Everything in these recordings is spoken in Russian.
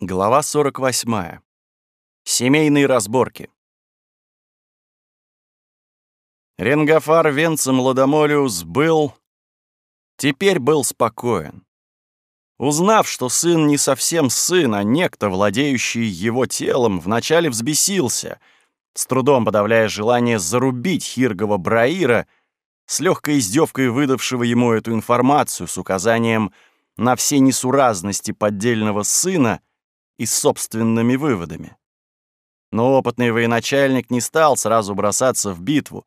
Глава 48. Семейные разборки. Ренгафар Венцем Ладомолиус был... Теперь был спокоен. Узнав, что сын не совсем сын, а некто, владеющий его телом, вначале взбесился, с трудом подавляя желание зарубить Хиргова Браира, с легкой издевкой выдавшего ему эту информацию с указанием на все несуразности поддельного сына — и собственными выводами. Но опытный военачальник не стал сразу бросаться в битву,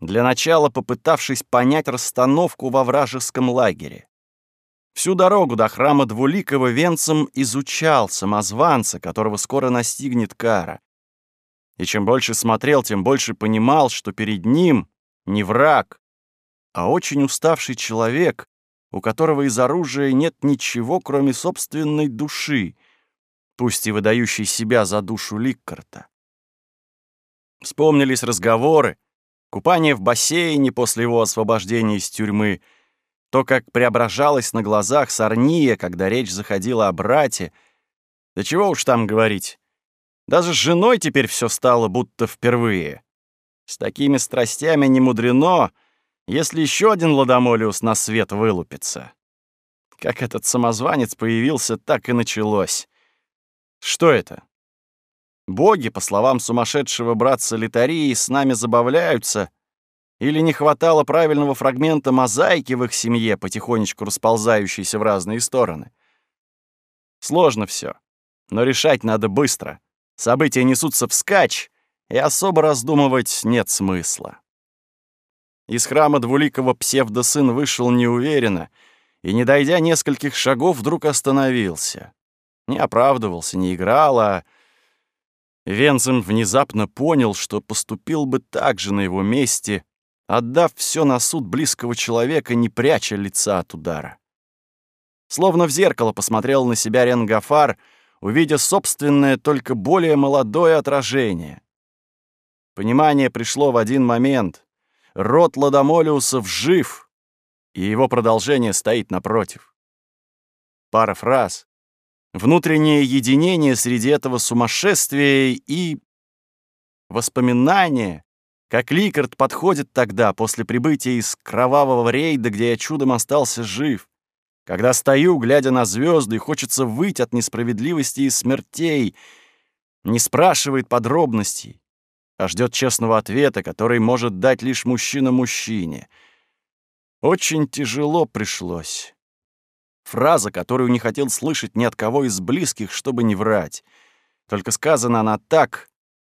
для начала попытавшись понять расстановку во вражеском лагере. Всю дорогу до храма Двуликого венцем изучал самозванца, которого скоро настигнет кара. И чем больше смотрел, тем больше понимал, что перед ним не враг, а очень уставший человек, у которого из оружия нет ничего, кроме собственной души, пусть и выдающий себя за душу Ликкарта. Вспомнились разговоры, купание в бассейне после его освобождения из тюрьмы, то, как преображалась на глазах Сарния, когда речь заходила о брате. Да чего уж там говорить. Даже с женой теперь все стало будто впервые. С такими страстями не мудрено, если еще один Ладомолиус на свет вылупится. Как этот самозванец появился, так и началось. Что это? Боги, по словам сумасшедшего братца Литарии, с нами забавляются? Или не хватало правильного фрагмента мозаики в их семье, потихонечку расползающейся в разные стороны? Сложно все, но решать надо быстро. События несутся вскачь, и особо раздумывать нет смысла. Из храма двуликого псевдосын вышел неуверенно и, не дойдя нескольких шагов, вдруг остановился. Не оправдывался, не играл, а... Венцем внезапно понял, что поступил бы так же на его месте, отдав все на суд близкого человека, не пряча лица от удара. Словно в зеркало посмотрел на себя Ренгафар, увидя собственное, только более молодое отражение. Понимание пришло в один момент. Род Ладомолиусов жив, и его продолжение стоит напротив. Пара фраз, внутреннее единение среди этого сумасшествия и воспоминания, как Ликард подходит тогда, после прибытия из кровавого рейда, где я чудом остался жив, когда стою, глядя на звезды, хочется выйти от несправедливости и смертей, не спрашивает подробностей, а ждет честного ответа, который может дать лишь мужчина мужчине. Очень тяжело пришлось. Фраза, которую не хотел слышать ни от кого из близких, чтобы не врать. Только сказана она так,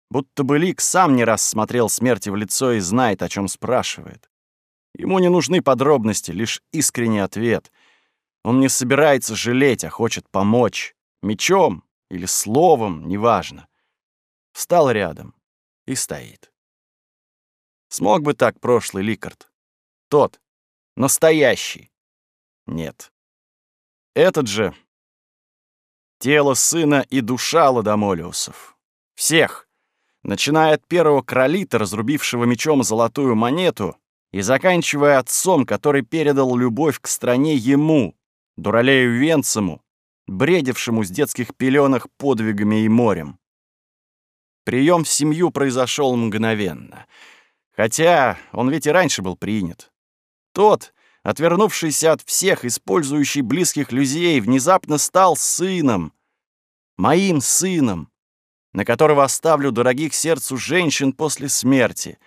будто бы Лик сам не раз смотрел смерти в лицо и знает, о чем спрашивает. Ему не нужны подробности, лишь искренний ответ. Он не собирается жалеть, а хочет помочь. Мечом или словом, неважно. Встал рядом и стоит. Смог бы так прошлый Ликард? Тот, настоящий. Нет. Этот же — тело сына и душа Ладомолиусов. Всех, начиная от первого кролита, разрубившего мечом золотую монету, и заканчивая отцом, который передал любовь к стране ему, дуралею Венцему, бредившему с детских пеленок подвигами и морем. Прием в семью произошел мгновенно. Хотя он ведь и раньше был принят. Тот, отвернувшийся от всех, использующий близких людей, внезапно стал сыном, моим сыном, на которого оставлю дорогих сердцу женщин после смерти.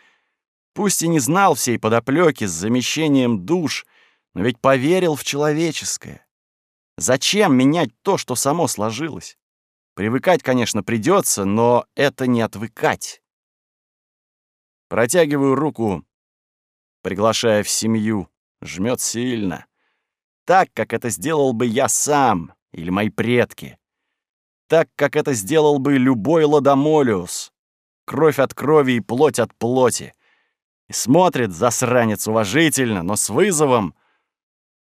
Пусть и не знал всей подоплеки с замещением душ, но ведь поверил в человеческое. Зачем менять то, что само сложилось? Привыкать, конечно, придется, но это не отвыкать. Протягиваю руку, приглашая в семью. Жмет сильно. Так, как это сделал бы я сам или мои предки. Так, как это сделал бы любой ладомолиус. Кровь от крови и плоть от плоти. И смотрит засранец уважительно, но с вызовом.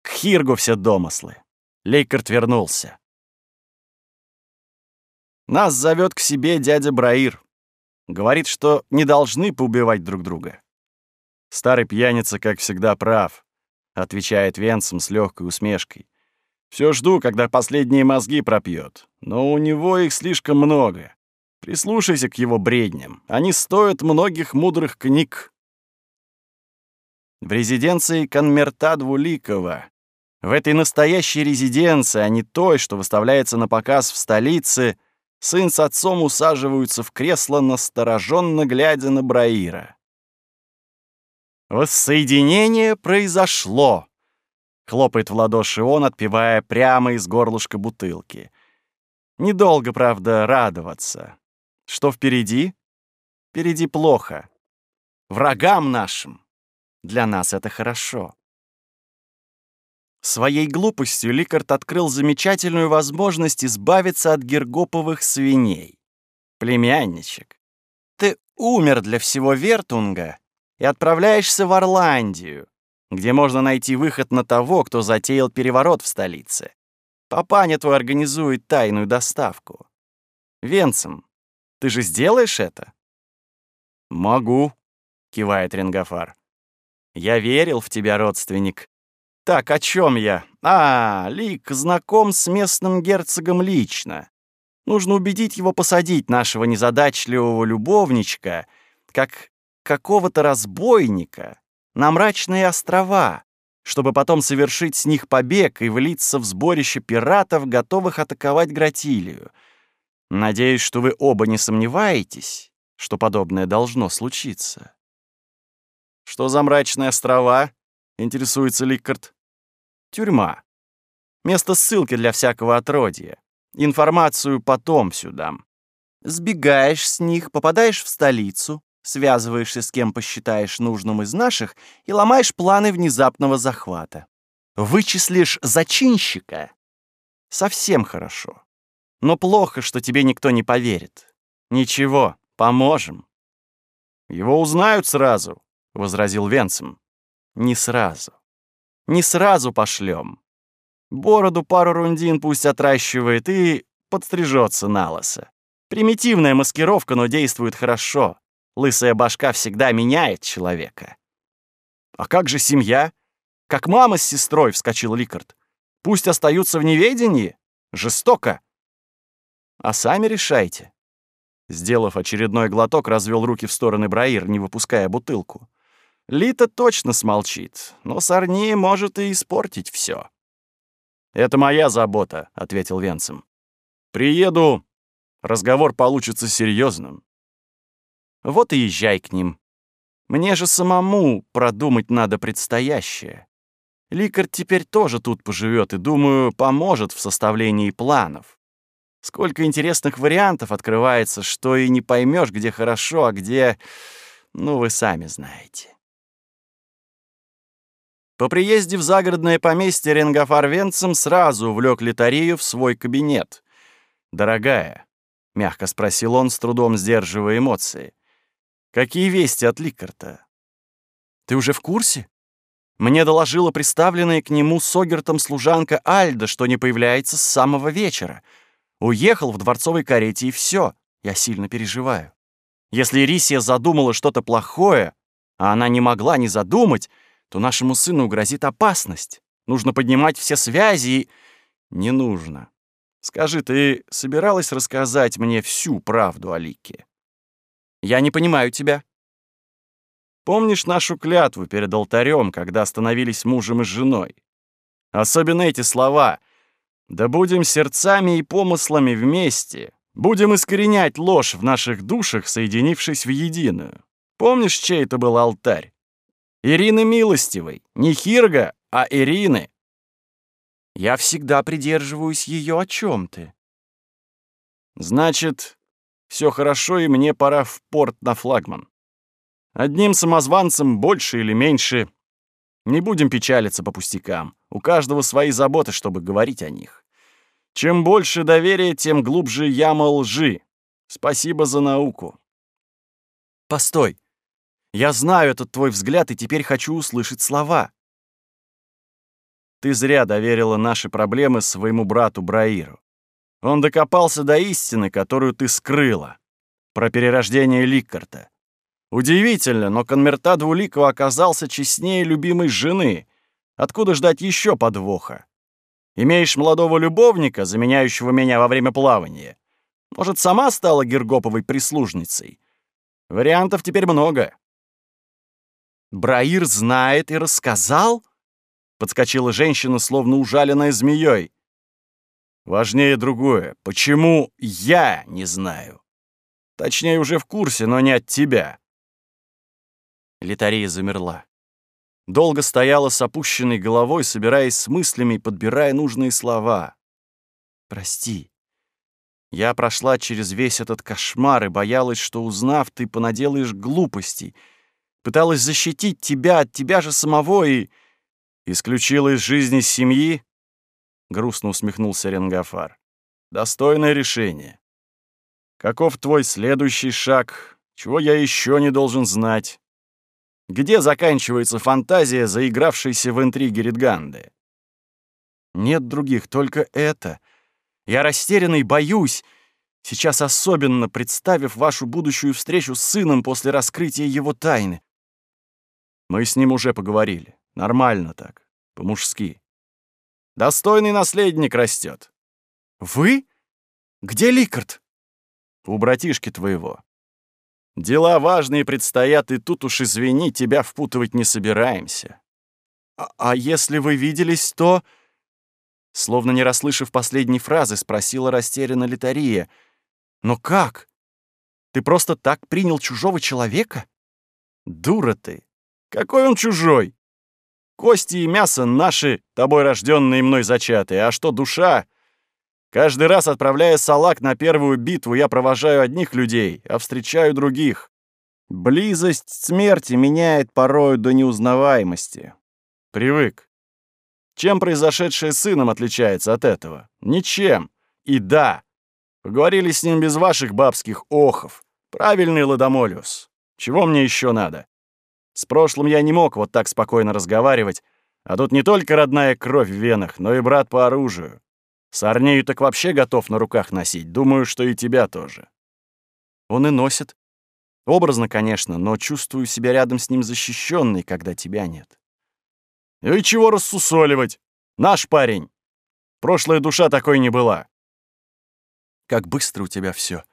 К Хиргу все домыслы. Лейкарт вернулся. Нас зовет к себе дядя Браир. Говорит, что не должны поубивать друг друга. Старый пьяница, как всегда, прав. — отвечает Венцем с легкой усмешкой. Все жду, когда последние мозги пропьет, но у него их слишком много. Прислушайся к его бредням, они стоят многих мудрых книг. В резиденции Конмерта Двуликова, в этой настоящей резиденции, а не той, что выставляется на показ в столице, сын с отцом усаживаются в кресло, настороженно глядя на Браира. Воссоединение произошло. Хлопает в ладоши он, отпивая прямо из горлышка бутылки. Недолго, правда, радоваться. Что впереди? Впереди плохо. Врагам нашим. Для нас это хорошо. Своей глупостью Ликард открыл замечательную возможность избавиться от гергоповых свиней. Племянничек, ты умер для всего Вертунга и отправляешься в Орландию, где можно найти выход на того, кто затеял переворот в столице. Папаня твой организует тайную доставку. Венцем, ты же сделаешь это? Могу, кивает Ренгафар. Я верил в тебя, родственник. Так, о чем я? А, Лик знаком с местным герцогом лично. Нужно убедить его посадить нашего незадачливого любовничка, как какого-то разбойника на мрачные острова, чтобы потом совершить с них побег и влиться в сборище пиратов, готовых атаковать Гратилию. Надеюсь, что вы оба не сомневаетесь, что подобное должно случиться. «Что за мрачные острова?» — интересуется Ликкард. «Тюрьма. Место ссылки для всякого отродья. Информацию потом сюда. Сбегаешь с них, попадаешь в столицу, связываешься с кем посчитаешь нужным из наших и ломаешь планы внезапного захвата. Вычислишь зачинщика — совсем хорошо. Но плохо, что тебе никто не поверит. Ничего, поможем. Его узнают сразу, — возразил Венцем. Не сразу. Не сразу пошлем. Бороду пару рундин пусть отращивает и подстрижется на лысо. Примитивная маскировка, но действует хорошо. Лысая башка всегда меняет человека. «А как же семья? Как мама с сестрой?» — вскочил Ликард. «Пусть остаются в неведении? Жестоко!» «А сами решайте». Сделав очередной глоток, развел руки в стороны Браир, не выпуская бутылку. Лита точно смолчит, но Сорни может и испортить все. «Это моя забота», — ответил Венцем. «Приеду, разговор получится серьезным. Вот и езжай к ним. Мне же самому продумать надо предстоящее. Ликарь теперь тоже тут поживет и, думаю, поможет в составлении планов. Сколько интересных вариантов открывается, что и не поймешь, где хорошо, а где... Ну, вы сами знаете. По приезде в загородное поместье Ренгафар Венцем сразу увлек Литарию в свой кабинет. «Дорогая», — мягко спросил он, с трудом сдерживая эмоции, Какие вести от Ликарта? Ты уже в курсе? Мне доложила представленная к нему Согертом служанка Альда, что не появляется с самого вечера. Уехал в дворцовой карете, и все. Я сильно переживаю. Если Рисия задумала что-то плохое, а она не могла не задумать, то нашему сыну грозит опасность. Нужно поднимать все связи и... Не нужно. Скажи, ты собиралась рассказать мне всю правду о Лике? Я не понимаю тебя. Помнишь нашу клятву перед алтарем, когда становились мужем и женой? Особенно эти слова. «Да будем сердцами и помыслами вместе, будем искоренять ложь в наших душах, соединившись в единую». Помнишь, чей это был алтарь? Ирины Милостивой. Не Хирга, а Ирины. Я всегда придерживаюсь ее о чем ты. Значит, все хорошо, и мне пора в порт на флагман. Одним самозванцем больше или меньше. Не будем печалиться по пустякам. У каждого свои заботы, чтобы говорить о них. Чем больше доверия, тем глубже яма лжи. Спасибо за науку. Постой. Я знаю этот твой взгляд и теперь хочу услышать слова. Ты зря доверила наши проблемы своему брату Браиру. Он докопался до истины, которую ты скрыла. Про перерождение Ликкарта. Удивительно, но Конмерта Двуликова оказался честнее любимой жены. Откуда ждать еще подвоха? Имеешь молодого любовника, заменяющего меня во время плавания? Может, сама стала Гергоповой прислужницей? Вариантов теперь много. Браир знает и рассказал? Подскочила женщина, словно ужаленная змеей. Важнее другое. Почему я не знаю? Точнее, уже в курсе, но не от тебя. Литария замерла. Долго стояла с опущенной головой, собираясь с мыслями и подбирая нужные слова. «Прости. Я прошла через весь этот кошмар и боялась, что, узнав, ты понаделаешь глупостей. Пыталась защитить тебя от тебя же самого и... Исключила из жизни семьи?» Грустно усмехнулся Ренгафар. «Достойное решение. Каков твой следующий шаг? Чего я еще не должен знать?» Где заканчивается фантазия, заигравшейся в интриге Ридганды? Нет других, только это. Я растерянный боюсь, сейчас особенно представив вашу будущую встречу с сыном после раскрытия его тайны. Мы с ним уже поговорили. Нормально так, по-мужски. Достойный наследник растет. Вы? Где Ликард? У братишки твоего. Дела важные предстоят, и тут уж, извини, тебя впутывать не собираемся. А, а если вы виделись, то...» Словно не расслышав последней фразы, спросила растерянно Литария. «Но как? Ты просто так принял чужого человека?» «Дура ты! Какой он чужой? Кости и мясо наши, тобой рожденные мной зачатые, а что душа? Каждый раз, отправляя салак на первую битву, я провожаю одних людей, а встречаю других. Близость смерти меняет порою до неузнаваемости. Привык. Чем произошедшее с сыном отличается от этого? Ничем. И да, поговорили с ним без ваших бабских охов. Правильный Ладомолиус. Чего мне еще надо? С прошлым я не мог вот так спокойно разговаривать, а тут не только родная кровь в венах, но и брат по оружию. Сарнею так вообще готов на руках носить. Думаю, что и тебя тоже. Он и носит. Образно, конечно, но чувствую себя рядом с ним защищенной, когда тебя нет. Ну и чего рассусоливать? Наш парень. Прошлая душа такой не была. Как быстро у тебя все.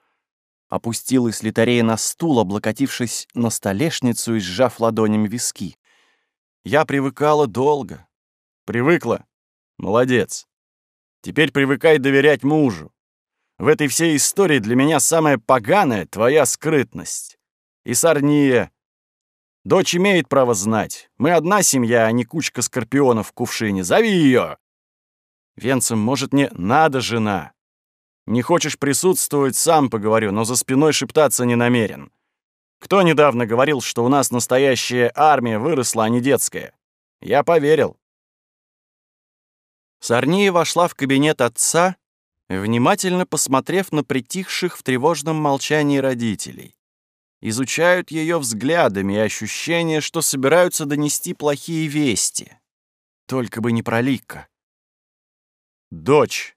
Опустилась Литарея на стул, облокотившись на столешницу и сжав ладонями виски. Я привыкала долго. Привыкла? Молодец. Теперь привыкай доверять мужу. В этой всей истории для меня самое поганое — твоя скрытность. И Сарния. Дочь имеет право знать. Мы одна семья, а не кучка скорпионов в кувшине. Зови ее. Венцем, может, не надо жена. Не хочешь присутствовать, сам поговорю, но за спиной шептаться не намерен. Кто недавно говорил, что у нас настоящая армия выросла, а не детская? Я поверил. Сарния вошла в кабинет отца, внимательно посмотрев на притихших в тревожном молчании родителей. Изучают ее взглядами и ощущение, что собираются донести плохие вести. Только бы не про Лика. «Дочь!» —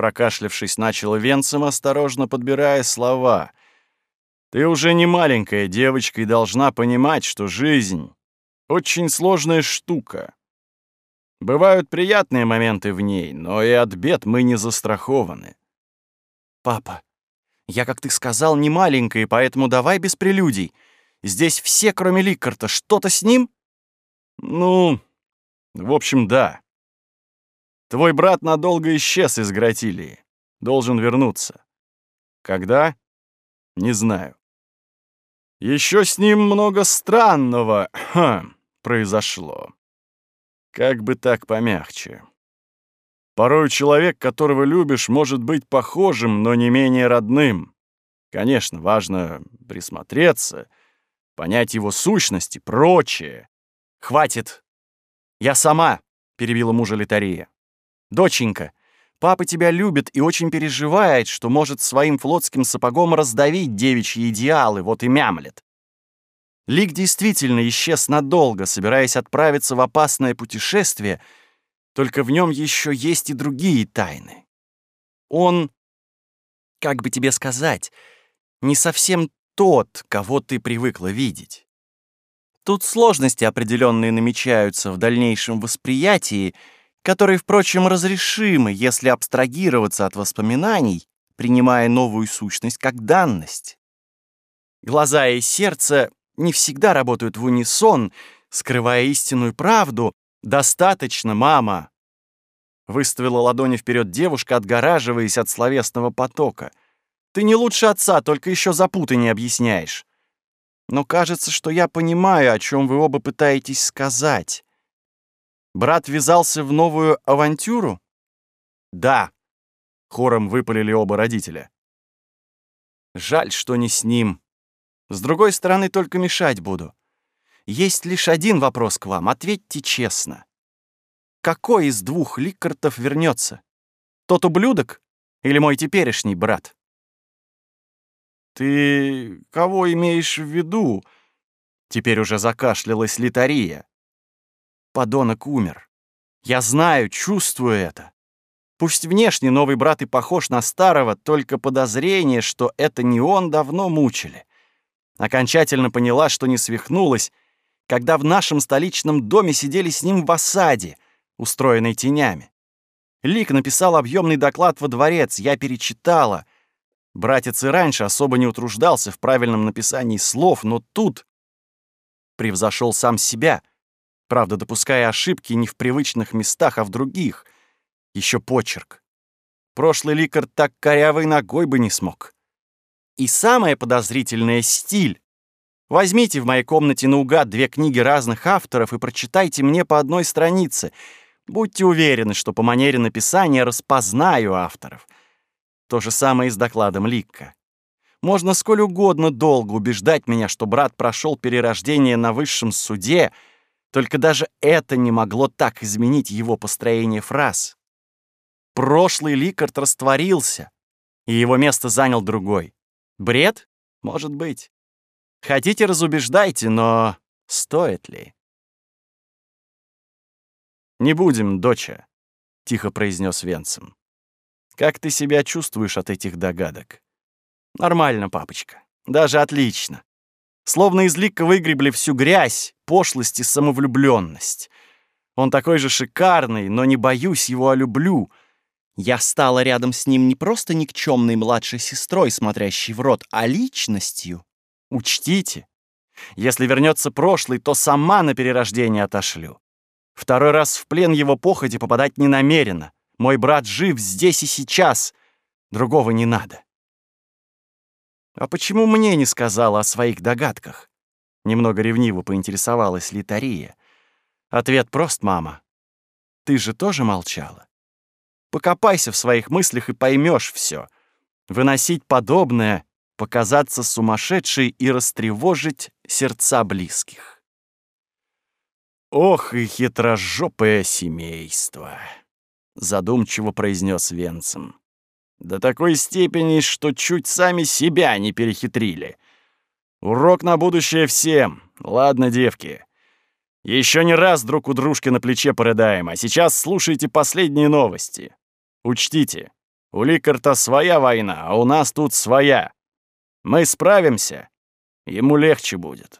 прокашлявшись, начал Венцем, осторожно подбирая слова. «Ты уже не маленькая девочка и должна понимать, что жизнь — очень сложная штука. Бывают приятные моменты в ней, но и от бед мы не застрахованы. Папа, я, как ты сказал, не маленькая, поэтому давай без прелюдий. Здесь все, кроме Ликарта, что-то с ним? Ну, в общем, да. Твой брат надолго исчез из Гратилии. Должен вернуться. Когда? Не знаю. Еще с ним много странного хм, произошло. Как бы так помягче. Порой человек, которого любишь, может быть похожим, но не менее родным. Конечно, важно присмотреться, понять его сущность и прочее. «Хватит! Я сама!» — перебила мужа Литария. «Доченька, папа тебя любит и очень переживает, что может своим флотским сапогом раздавить девичьи идеалы, вот и мямлет. Лик действительно исчез надолго, собираясь отправиться в опасное путешествие, только в нем еще есть и другие тайны. Он, как бы тебе сказать, не совсем тот, кого ты привыкла видеть. Тут сложности определенные намечаются в дальнейшем восприятии, которые, впрочем, разрешимы, если абстрагироваться от воспоминаний, принимая новую сущность как данность. Глаза и сердце не всегда работают в унисон, скрывая истинную правду. Достаточно, мама. Выставила ладони вперед девушка, отгораживаясь от словесного потока. Ты не лучше отца, только еще запуты не объясняешь. Но кажется, что я понимаю, о чем вы оба пытаетесь сказать. Брат ввязался в новую авантюру? Да, хором выпалили оба родителя. Жаль, что не с ним. С другой стороны, только мешать буду. Есть лишь один вопрос к вам, ответьте честно. Какой из двух Ликкартов вернется? Тот ублюдок или мой теперешний брат? «Ты кого имеешь в виду?» Теперь уже закашлялась Литария. Подонок умер. Я знаю, чувствую это. Пусть внешне новый брат и похож на старого, только подозрение, что это не он, давно мучили. Окончательно поняла, что не свихнулась, когда в нашем столичном доме сидели с ним в осаде, устроенной тенями. Лик написал объемный доклад во дворец, я перечитала. Братец и раньше особо не утруждался в правильном написании слов, но тут превзошел сам себя, правда, допуская ошибки не в привычных местах, а в других. Еще почерк. Прошлый ликар так корявой ногой бы не смог. И самое подозрительное — стиль. Возьмите в моей комнате наугад две книги разных авторов и прочитайте мне по одной странице. Будьте уверены, что по манере написания распознаю авторов — то же самое и с докладом Ликка. Можно сколь угодно долго убеждать меня, что брат прошел перерождение на высшем суде, только даже это не могло так изменить его построение фраз. Прошлый Ликард растворился, и его место занял другой. Бред? Может быть. Хотите, разубеждайте, но стоит ли? «Не будем, доча», — тихо произнес Венцем. Как ты себя чувствуешь от этих догадок? Нормально, папочка. Даже отлично. Словно из лика выгребли всю грязь, пошлость и самовлюбленность. Он такой же шикарный, но не боюсь его, а люблю. Я стала рядом с ним не просто никчемной младшей сестрой, смотрящей в рот, а личностью. Учтите, если вернется прошлый, то сама на перерождение отошлю. Второй раз в плен его походе попадать не намерена. Мой брат жив здесь и сейчас. Другого не надо. А почему мне не сказала о своих догадках? Немного ревниво поинтересовалась Литария. Ответ прост, мама. Ты же тоже молчала. Покопайся в своих мыслях и поймешь все. Выносить подобное, показаться сумасшедшей и растревожить сердца близких. Ох и хитрожопое семейство задумчиво произнес Венцем. До такой степени, что чуть сами себя не перехитрили. Урок на будущее всем. Ладно, девки. Еще не раз друг у дружки на плече порыдаем, а сейчас слушайте последние новости. Учтите, у Ликарта своя война, а у нас тут своя. Мы справимся, ему легче будет.